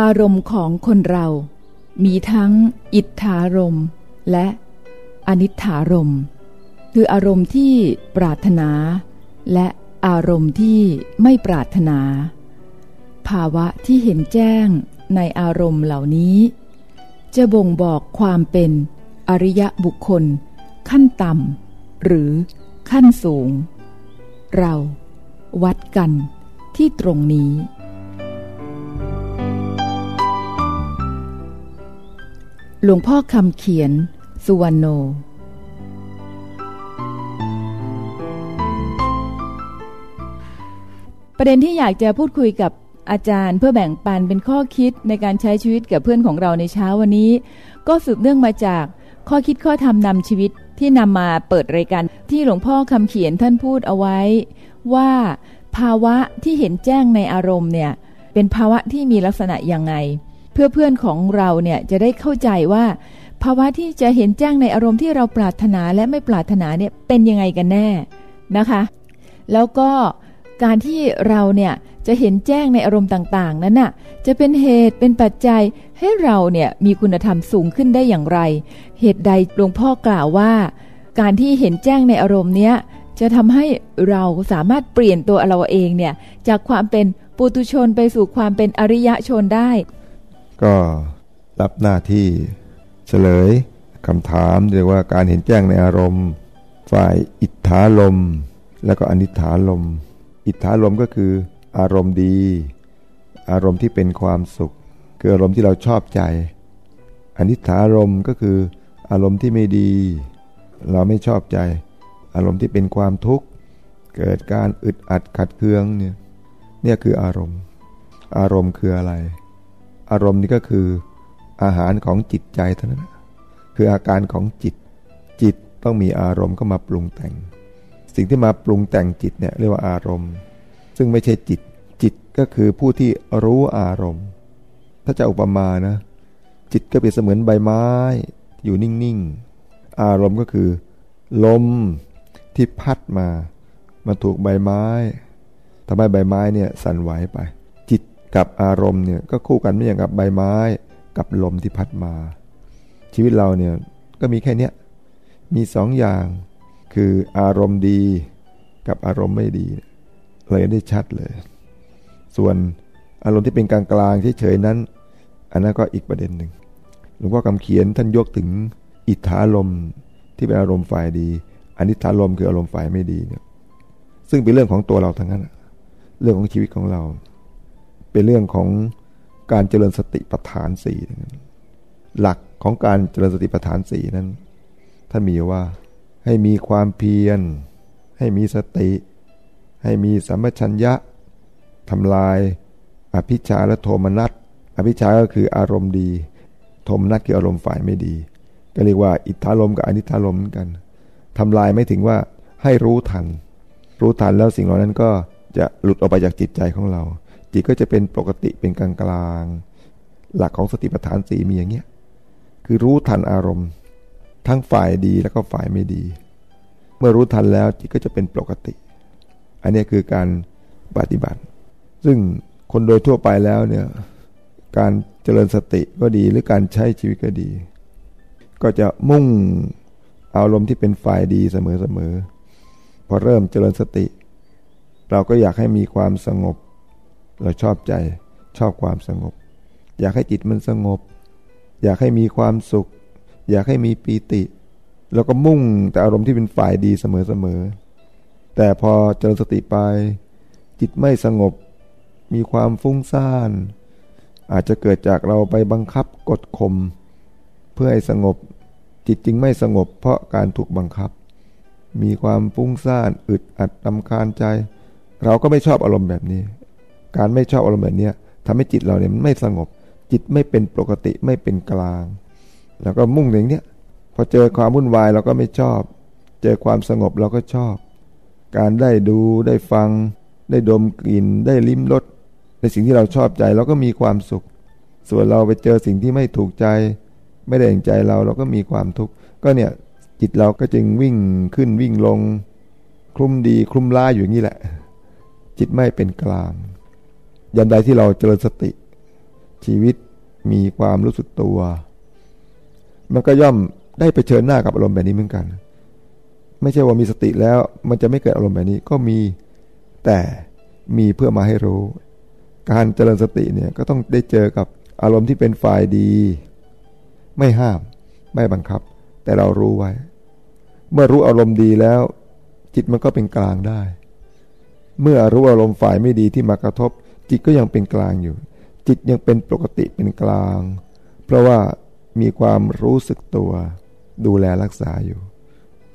อารมณ์ของคนเรา มีทั้งอิทธารมและอนิถารม คืออารมณ์ที่ปรารถนา และอารมณ์ที่ไม่ปรารถนา ภาวะที่เห็นแจ้งในอารมณ์เหล่านี้ จะบ่งบอกความเป็นอริยบุคคล ขั้นต่ำหรือขั้นสูง เรา วัดกันที่ตรงนี้ หลวงพ่อคำเขียน สุวรรณโน ประเด็นที่อยากจะพูดคุยกับอาจารย์เพื่อแบ่งปันเป็นข้อคิดในการใช้ชีวิตกับเพื่อนของเราในเช้าวันนี้ ก็สืบเนื่องมาจากข้อคิดข้อธรรมนำชีวิตที่นำมาเปิดรายการที่หลวงพ่อคำเขียนท่านพูดเอาไว้ ว่าภาวะที่เห็นแจ้งในอารมณ์เนี่ยเป็นภาวะที่มีลักษณะยังไง เพื่อเพื่อนของเราเนี่ยจะได้เข้าใจว่า ภาวะที่จะเห็นแจ้งในอารมณ์ที่เราปรารถนาและไม่ปรารถนาเนี่ยเป็นยังไงกันแน่นะคะ แล้วก็ การที่เราเนี่ยจะเห็นแจ้งในอารมณ์ต่างๆ นั้นน่ะจะเป็นเหตุเป็นปัจจัยให้เราเนี่ยมีคุณธรรมสูงขึ้นได้อย่างไร เหตุใดหลวงพ่อกล่าวว่า การที่เห็นแจ้งในอารมณ์เนี้ยจะทำให้เราสามารถเปลี่ยนตัวเราเองเนี่ยจากความเป็นปุตุชนไปสู่ความเป็นอริยชนได้ ก็รับหน้าที่เฉลยคำถามเรียกว่าการเห็นแจ้งในอารมณ์ ฝ่ายอิทธาลม แล้วก็อนิถาลม อิทธาลมก็คือ อารมณ์ดี อารมณ์ที่เป็นความสุข คืออารมณ์ที่เราชอบใจ อนิถารมก็คือ อารมณ์ที่ไม่ดี เราไม่ชอบใจ อารมณ์ที่เป็นความทุกข์ เกิดการอึดอัดขัดเคืองเนี่ยเนี่ยคืออารมณ์ อารมณ์คืออะไร อารมณ์นี้ก็คืออาหารของจิตใจเท่านั้นคืออาการของจิต จิตต้องมีอารมณ์ก็มาปรุงแต่ง สิ่งที่มาปรุงแต่งจิตเนี่ยเรียกว่าอารมณ์ ซึ่งไม่ใช่จิตจิตก็คือผู้ที่รู้อารมณ์ ถ้าจะอุปมานะ จิตก็เป็นเสมือนใบไม้ อยู่นิ่งๆ อารมณ์ก็คือ ลมที่พัดมา มาถูกใบไม้ทำให้ใบไม้เนี่ยสั่นไหวไป จิตกับอารมณ์เนี่ยก็คู่กันไม่อย่างกับใบไม้ กับลมที่พัดมา ชีวิตเราเนี่ยก็มีแค่เนี้ยมีสองอย่าง คืออารมณ์ดีกับอารมณ์ไม่ดีเลยได้ชัดเลย ส่วนอารมณ์ที่เป็นกลางกลางเฉยๆนั้น อันนั้นก็อีกประเด็นหนึ่งหลวงพ่อคำเขียนท่านยกถึงอิทธาลมที่เป็นอารมณ์ฝ่ายดีอันนี้ทาลมคืออารมณ์ฝ่ายไม่ดีเนี่ย ซึ่งเป็นเรื่องของตัวเราทั้งนั้นเรื่องของชีวิตของเรา เป็นเรื่องของการเจริญสติปัฏฐานสี่หลักของการเจริญสติปัฏฐานสี่นั้น ท่านมีว่า ให้มีความเพียร ให้มีสติ ให้มีสัมปชัญญะทำลาย อภิชาและโทมนัสอภิชาก็คืออารมณ์ดี โทมนัสคืออารมณ์ฝ่ายไม่ดี ก็เรียกว่าอิทธารมกับอนิธารมกันทำลายไม่ถึงว่าให้รู้ทัน รู้ทันแล้วสิ่งเหล่านั้นก็จะหลุดออกไปจากจิตใจของเรา จิตก็จะเป็นปกติเป็นกลางกลางหลักของสติปัฏฐานสีมีอย่างเงี้ยคือรู้ทันอารมณ์ ทั้งฝ่ายดีแล้วก็ฝ่ายไม่ดี เมื่อรู้ทันแล้วจิตก็จะเป็นปกติ อันนี้คือการปฏิบัติ ซึ่งคนโดยทั่วไปแล้วเนี่ยการเจริญสติก็ดีหรือการใช้ชีวิตก็ดี ก็จะมุ่งอารมณ์ที่เป็นฝ่ายดีเสมอๆพอเริ่มเจริญสติ เราก็อยากให้มีความสงบ เราชอบใจชอบความสงบ อยากให้จิตมันสงบ อยากให้มีความสุข อยากให้มีปีติ แล้วก็มุ่งแต่อารมณ์ที่เป็นฝ่ายดีเสมอๆแต่พอเจริญสติไป จิตไม่สงบมีความฟุ้งซ่าน อาจจะเกิดจากเราไปบังคับกดข่มเพื่อให้สงบ จิตจึงไม่สงบ เพราะการถูกบังคับ มีความฟุ้งซ่านอึดอัดตำคาญใจ เราก็ไม่ชอบอารมณ์แบบนี้ การไม่ชอบอารมณ์แบบนี้ทำให้จิตเราเนี่ยมันไม่สงบ จิตไม่เป็นปกติไม่เป็นกลาง แล้วก็มุ่งอย่างเนี้ยพอเจอความวุ่นวายเราก็ไม่ชอบ เจอความสงบเราก็ชอบ การได้ดูได้ฟัง ได้ดมกลิ่นได้ลิ้มรสในสิ่งที่เราชอบใจเราก็มีความสุข ส่วนเราไปเจอสิ่งที่ไม่ถูกใจ ไม่ได้อย่างใจเราเราก็มีความทุกข์ก็เนี่ยจิตเราก็จึงวิ่งขึ้นวิ่งลง คลุมดีคลุมล่าอยู่อย่างนี่แหละ จิตไม่เป็นกลางยันใดที่เราเจริญสติ ชีวิตมีความรู้สึกตัว มันก็ย่อมได้ไปเชิญหน้ากับอารมณ์แบบนี้เหมือนกัน ไม่ใช่ว่ามีสติแล้วมันจะไม่เกิดอารมณ์แบบนี้ก็มีแต่มีเพื่อมาให้รู้ การเจริญสติเนี่ยก็ต้องได้เจอกับอารมณ์ที่เป็นฝ่ายดี ไม่ห้าม ไม่บังคับ แต่เรารู้ไว้ เมื่อรู้อารมณ์ดีแล้ว จิตมันก็เป็นกลางได้ เมื่อรู้อารมณ์ฝ่ายไม่ดีที่มากระทบ จิตก็ยังเป็นกลางอยู่ จิตยังเป็นปกติเป็นกลาง เพราะว่า มีความรู้สึกตัว ดูแลรักษาอยู่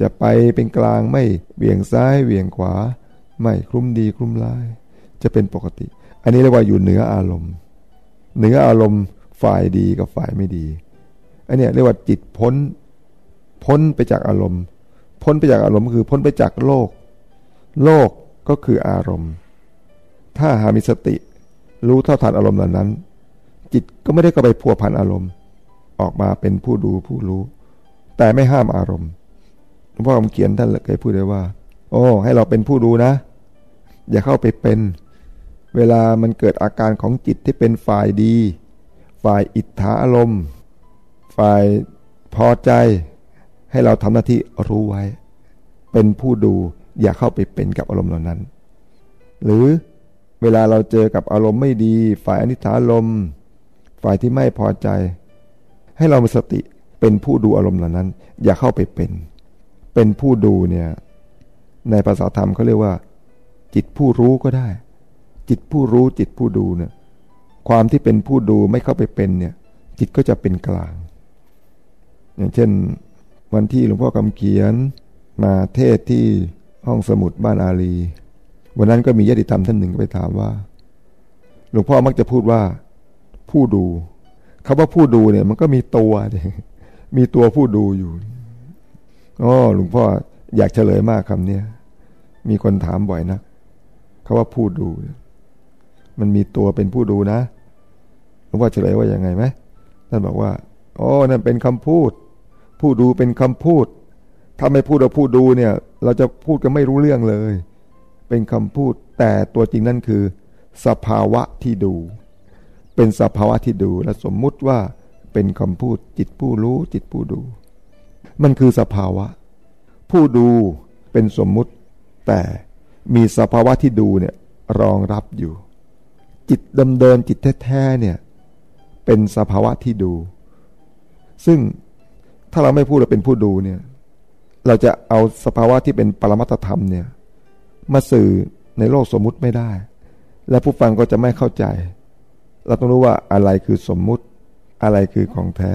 จะไปเป็นกลางไม่เบี่ยงซ้ายเบี่ยงขวา ไม่คลุ้มดีคลุ้มร้าย จะเป็นปกติ อันนี้เรียกว่าอยู่เหนืออารมณ์ เหนืออารมณ์ฝ่ายดีกับฝ่ายไม่ดี อันนี้เรียกว่าจิตพ้น พ้นไปจากอารมณ์ พ้นไปจากอารมณ์คือพ้นไปจากโลก โลกก็คืออารมณ์ ถ้าหามีสติ รู้เท่าทันอารมณ์เหล่านั้น จิตก็ไม่ได้ก็ไปพัวพันอารมณ์ ออกมาเป็นผู้ดูผู้รู้ แต่ไม่ห้ามอารมณ์หลวงพ่อคำเขียนท่านเคยพูดไว้ว่า โอ้ ให้เราเป็นผู้ดูนะ อย่าเข้าไปเป็น เวลามันเกิดอาการของจิตที่เป็นฝ่ายดี ฝ่ายอิทธาอารมณ์ ฝ่ายพอใจ ให้เราทำหน้าที่รู้ไว้ เป็นผู้ดูอย่าเข้าไปเป็นกับอารมณ์เหล่านั้น หรือเวลาเราเจอกับอารมณ์ไม่ดี ฝ่ายอนิจฐารมฝ่ายที่ไม่พอใจ ให้เรามีสติเป็นผู้ดูอารมณ์เหล่านั้น อย่าเข้าไปเป็น เป็นผู้ดูเนี่ยในภาษาธรรมเขาเรียกว่า จิตผู้รู้ก็ได้ จิตผู้รู้จิตผู้ดูเนี่ยความที่เป็นผู้ดูไม่เข้าไปเป็นเนี่ย จิตก็จะเป็นกลาง อย่างเช่น วันที่หลวงพ่อคำเขียนมาเทศที่ห้องสมุดบ้านอาลี วันนั้นก็มีญาติธรรมท่านหนึ่งไปถามว่า หลวงพ่อมักจะพูดว่า ผู้ดู คาว่าผู้ดูเนี่ย มันก็มีตัวมีตัวผู้ดูอยู่อ๋อหลวงพ่ออยากเฉลยมากคำเนี้ยมีคนถามบ่อยนะคาว่าผู้ดู มันมีตัวเป็นผู้ดูนะหลวงพ่อเฉลยว่ายังไงไหมท่านบอกว่าอ๋อนั่นเป็นคำพูด ผู้ดูเป็นคำพูด ถ้าไม่พูดเราผู้ดูเนี่ย เราจะพูดกันไม่รู้เรื่องเลย เป็นคำพูด แต่ตัวจริงนั่นคือ สภาวะที่ดู เป็นสภาวะที่ดูและสมมุติว่าเป็นคำพูดจิตผู้รู้จิตผู้ดู มันคือสภาวะ ผู้ดูเป็นสมมุติ แต่มีสภาวะที่ดูเนี่ยรองรับอยู่ จิตดำเดินจิตแท้ๆเนี่ยเป็นสภาวะที่ดู ซึ่งถ้าเราไม่พูดเราเป็นผู้ดูเนี่ยเราจะเอาสภาวะที่เป็นปรมัตธรรมเนี่ยมาสื่อในโลกสมมุติไม่ได้ และผู้ฟังก็จะไม่เข้าใจ เราต้องรู้ว่าอะไรคือสมมุติ อะไรคือของแท้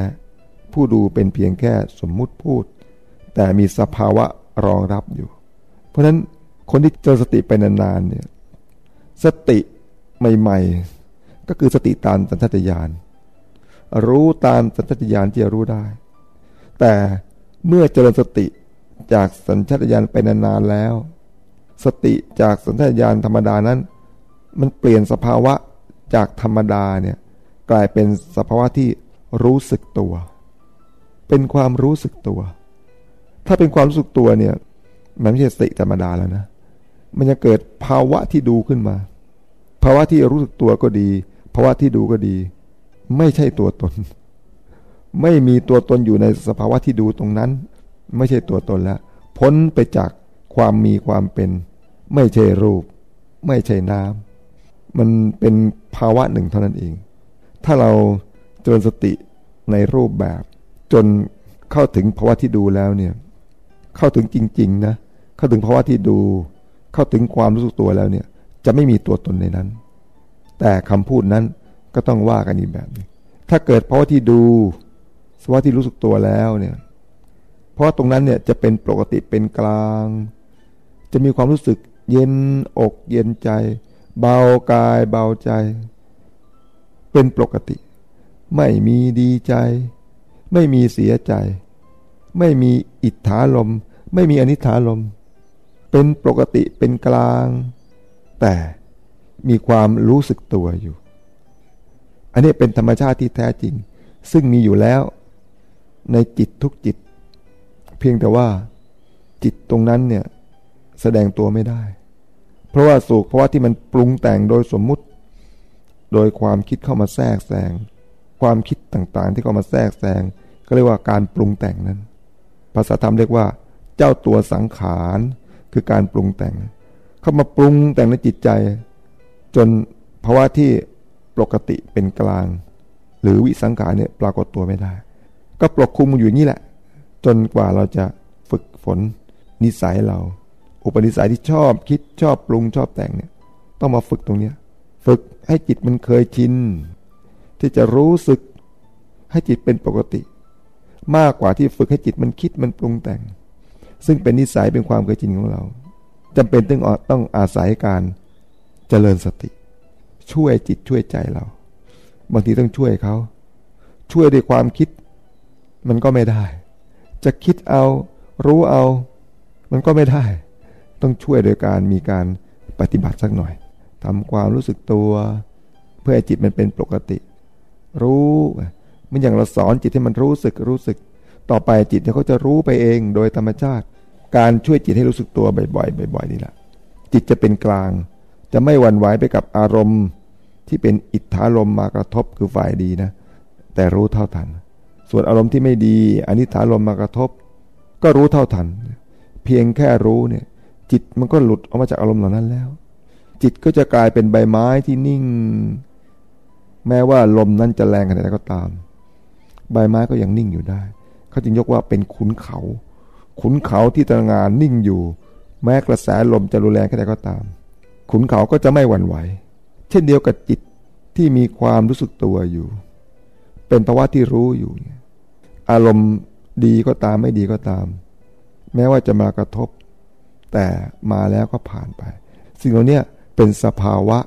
ผู้ดูเป็นเพียงแค่สมมุติพูด แต่มีสภาวะรองรับอยู่ เพราะฉะนั้นคนที่เจอสติไปนานๆเนี่ยสติใหม่ๆ ก็คือสติตามสัญชาตญาณรู้ตามสัญชาตญาณที่จะรู้ได้ แต่เมื่อเจริญสติจากสัญชาตญาณไปนานๆแล้ว สติจากสัญชาตญาณธรรมดานั้น มันเปลี่ยนสภาวะ จากธรรมดาเนี่ยกลายเป็นสภาวะที่รู้สึกตัว เป็นความรู้สึกตัว ถ้าเป็นความรู้สึกตัวเนี่ยมันไม่ใช่สติธรรมดาแล้วนะ มันจะเกิดภาวะที่ดูขึ้นมา ภาวะที่รู้สึกตัวก็ดี ภาวะที่ดูก็ดี ไม่ใช่ตัวตน ไม่มีตัวตนอยู่ในสภาวะที่ดูตรงนั้น ไม่ใช่ตัวตนแล้ว พ้นไปจากความมีความเป็น ไม่ใช่รูป ไม่ใช่น้ำ มันเป็นภาวะหนึ่งเท่านั้นเอง ถ้าเราเจริญสติในรูปแบบ จนเข้าถึงภาวะที่ดูแล้วเนี่ย เข้าถึงจริง ๆ นะ เข้าถึงภาวะที่ดู เข้าถึงความรู้สึกตัวแล้วเนี่ย จะไม่มีตัวตนในนั้น แต่คำพูดนั้นก็ต้องว่ากันอีกแบบนึงถ้าเกิดภาวะที่ดูสภาวะที่รู้สึกตัวแล้วเนี่ย เพราะตรงนั้นเนี่ยจะเป็นปกติเป็นกลาง จะมีความรู้สึกเย็นอกเย็นใจ เบากายเบาใจ เป็นปกติ ไม่มีดีใจ ไม่มีเสียใจ ไม่มีอิทธาลม ไม่มีอนิถาลม เป็นปกติเป็นกลาง แต่มีความรู้สึกตัวอยู่ อันนี้เป็นธรรมชาติที่แท้จริง ซึ่งมีอยู่แล้ว ในจิตทุกจิต เพียงแต่ว่าจิตตรงนั้นเนี่ย แสดงตัวไม่ได้ เพราะว่าสุขเพราะว่าที่มันปรุงแต่งโดยสมมุติ โดยความคิดเข้ามาแทรกแซงความคิดต่างๆ ที่เข้ามาแทรกแซงก็เรียกว่าการปรุงแต่งนั้น ภาษาธรรมเรียกว่า เจ้าตัวสังขารคือการปรุงแต่ง เข้ามาปรุงแต่งในจิตใจ จนภาวะที่ปกติเป็นกลาง หรือวิสังขารเนี่ยปรากฏตัวไม่ได้ ก็ปกคุมอยู่นี่แหละ จนกว่าเราจะฝึกฝนนิสัยเรา อุปนิสัยที่ชอบคิดชอบปรุงชอบแต่งเนี่ย ต้องมาฝึกตรงเนี้ย ฝึกให้จิตมันเคยชิน ที่จะรู้สึกให้จิตเป็นปกติ มากกว่าที่ฝึกให้จิตมันคิดมันปรุงแต่ง ซึ่งเป็นนิสัยเป็นความเคยชินของเราจำเป็นต้องต้องอาศัยการเจริญสติ ช่วยจิตช่วยใจเราบางทีต้องช่วยเขา ช่วยด้วยความคิด มันก็ไม่ได้ จะคิดเอา รู้เอา มันก็ไม่ได้ ต้องช่วยโดยการมีการปฏิบัติสักหน่อยทำความรู้สึกตัว เพื่อให้จิตมันเป็นปกติ รู้มันอย่างเราสอนจิตให้มันรู้สึกรู้สึก ต่อไปจิตเนี่ยเขาจะรู้ไปเองโดยธรรมชาติ การช่วยจิตให้รู้สึกตัวบ่อยๆบ่อยๆนี่แหละจิตจะเป็นกลาง จะไม่หวั่นไหวไปกับอารมณ์ ที่เป็นอิทธารมมากระทบคือฝ่ายดีนะ แต่รู้เท่าทัน ส่วนอารมณ์ที่ไม่ดีอนิถารมมากระทบ ก็รู้เท่าทัน เพียงแค่รู้เนี่ย จิตมันก็หลุดออกมาจากอารมณ์เหล่านั้นแล้ว จิตก็จะกลายเป็นใบไม้ที่นิ่ง แม้ว่าลมนั้นจะแรงขนาดไหนก็ตาม ใบไม้ก็ยังนิ่งอยู่ได้ เขาจึงยกว่าเป็นขุนเขา ขุนเขาที่ตระงานนิ่งอยู่ แม้กระแสลมจะรุนแรงแค่ไหนก็ตาม ขุนเขาก็จะไม่หวั่นไหว เช่นเดียวกับจิตที่มีความรู้สึกตัวอยู่ เป็นภาวะที่รู้อยู่ อารมณ์ดีก็ตามไม่ดีก็ตาม แม้ว่าจะมากระทบ แต่มาแล้วก็ผ่านไป สิ่งเหล่านี้เป็นสภาวะ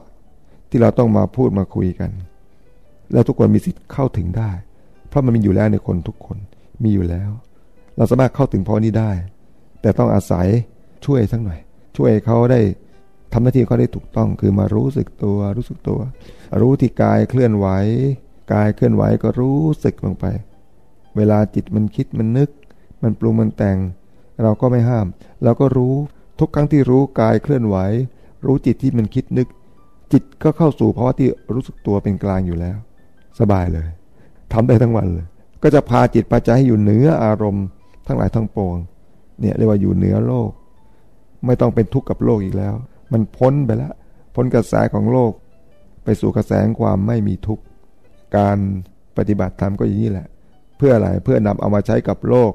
ที่เราต้องมาพูดมาคุยกัน แล้วทุกคนมีสิทธิ์เข้าถึงได้ เพราะมันมีอยู่แล้วในคนทุกคนมีอยู่แล้ว เราสามารถเข้าถึงพอนี้ได้ แต่ต้องอาศัยช่วยสักหน่อย ช่วยเขาได้ทำหน้าที่เขาได้ถูกต้องคือมารู้สึกตัวรู้สึกตัว รู้ที่กายเคลื่อนไหวกายเคลื่อนไหวก็รู้สึกลงไป เวลาจิตมันคิดมันนึก มันปรุงมันแต่ง เราก็ไม่ห้าม เราก็รู้ ทุกครั้งที่รู้กายเคลื่อนไหว รู้จิตที่มันคิดนึก จิตก็เข้าสู่ภาวะที่รู้สึกตัวเป็นกลางอยู่แล้ว สบายเลยทำได้ทั้งวันเลย ก็จะพาจิตพาใจให้อยู่เหนืออารมณ์ ทั้งหลายทั้งปวง เนี่ยเรียกว่าอยู่เหนือโลก ไม่ต้องเป็นทุกข์กับโลกอีกแล้ว มันพ้นไปแล้วพ้นกระแสของโลก ไปสู่กระแสความไม่มีทุกข์การปฏิบัติธรรมก็อย่างนี้แหละ เพื่ออะไรเพื่อนำเอามาใช้กับโลก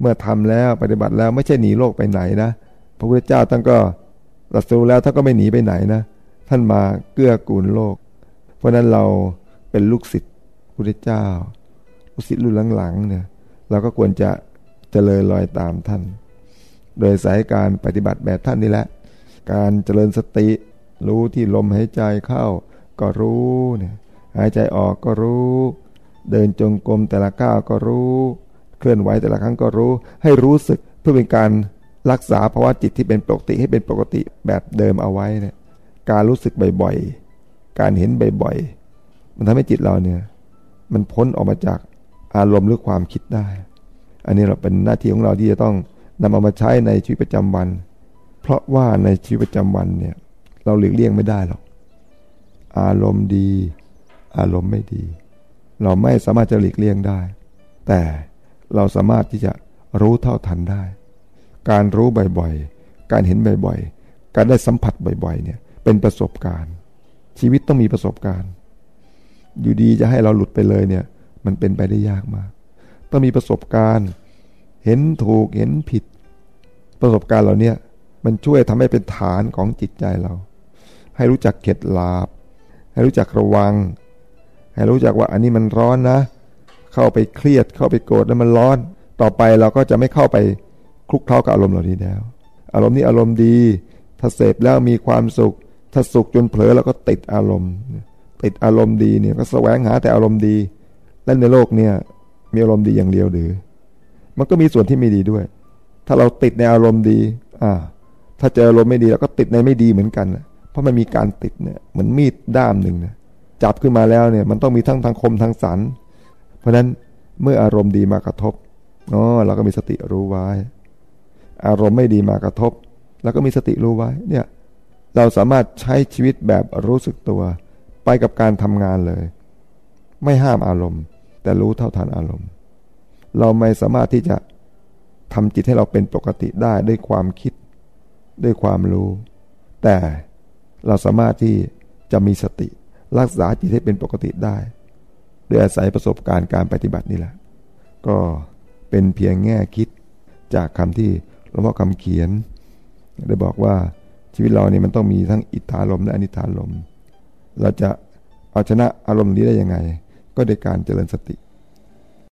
เมื่อทำแล้วปฏิบัติแล้วไม่ใช่หนีโลกไปไหนนะ พระพุทธเจ้าท่านก็รัสรู้แล้วท่านก็ไม่หนีไปไหนนะ ท่านมาเกื้อกูลโลก เพราะนั้นเราเป็นลูกศิษย์พุทธเจ้า ลูกศิษย์รุ่นหลังๆเนี่ยเราก็ควรจะเจริญรอยตามท่าน โดยสายการปฏิบัติแบบท่านนี่แหละ การเจริญสติ รู้ที่ลมหายใจเข้า ก็รู้เนี่ยหายใจออกก็รู้ เดินจงกรมแต่ละก้าวก็รู้ เคลื่อนไหวแต่ละครั้งก็รู้ ให้รู้สึกเพื่อเป็นการ รักษาภาวะจิตที่เป็นปกติให้เป็นปกติแบบเดิมเอาไว้เนี่ยการรู้สึกบ่อยๆ การเห็นบ่อยๆ มันทำให้จิตเราเนี่ย มันพ้นออกมาจากอารมณ์หรือความคิดได้ อันนี้เราเป็นหน้าที่ของเราที่จะต้องนำเอามาใช้ในชีวิตประจำวัน เพราะว่าในชีวิตประจำวันเนี่ย เราหลีกเลี่ยงไม่ได้หรอก อารมณ์ดี อารมณ์ไม่ดี เราไม่สามารถจะหลีกเลี่ยงได้ แต่เราสามารถที่จะรู้เท่าทันได้ การรู้บ่อยๆ การเห็นบ่อยๆ การได้สัมผัสบ่อยๆ เนี่ยเป็นประสบการณ์ ชีวิตต้องมีประสบการณ์ อยู่ดีจะให้เราหลุดไปเลยเนี่ย มันเป็นไปได้ยากมาก ต้องมีประสบการณ์ เห็นถูกเห็นผิด ประสบการณ์เหล่านี้มันช่วยทำให้เป็นฐานของจิตใจเรา ให้รู้จักเข็ดลาบ ให้รู้จักระวัง ให้รู้จักว่าอันนี้มันร้อนนะ เข้าไปเครียดเข้าไปโกรธแล้วมันร้อน ต่อไปเราก็จะไม่เข้าไป คลุกเคล้ากับอารมณ์เหล่านี้แล้ว อารมณ์นี้อารมณ์ดี ถ้าเสพแล้วมีความสุข ถ้าสุขจนเผลอแล้วก็ติดอารมณ์ ติดอารมณ์ดีเนี่ยก็แสวงหาแต่อารมณ์ดี และในโลกเนี่ยมีอารมณ์ดีอย่างเดียวหรือ มันก็มีส่วนที่ไม่ดีด้วย ถ้าเราติดในอารมณ์ดี อ่า ถ้าเจออารมณ์ไม่ดีเราก็ติดในไม่ดีเหมือนกันเพราะมันมีการติดเนี่ยเหมือนมีดด้ามหนึ่งนะจับขึ้นมาแล้วเนี่ยมันต้องมีทั้งทางคมทางสัน เพราะฉะนั้นเมื่ออารมณ์ดีมากระทบอ๋อเราก็มีสติรู้ไว้ อารมณ์ไม่ดีมากระทบ แล้วก็มีสติรู้ไว้เนี่ยเราสามารถใช้ชีวิตแบบรู้สึกตัว ไปกับการทำงานเลย ไม่ห้ามอารมณ์ แต่รู้เท่าทันอารมณ์ เราไม่สามารถที่จะทำจิตให้เราเป็นปกติได้ด้วยความคิดด้วยความรู้ แต่เราสามารถที่จะมีสติรักษาจิตให้เป็นปกติได้ โดยอาศัยประสบการณ์การปฏิบัตินี่แหละ ก็เป็นเพียงแง่คิดจากคำที่ หลวงพ่อคำเขียน ได้บอกว่าชีวิตเราเนี่ยมันต้องมีทั้งอิทธาลมและอนิธาลม เราจะเอาชนะอารมณ์นี้ได้ยังไง ก็โดยการเจริญสติ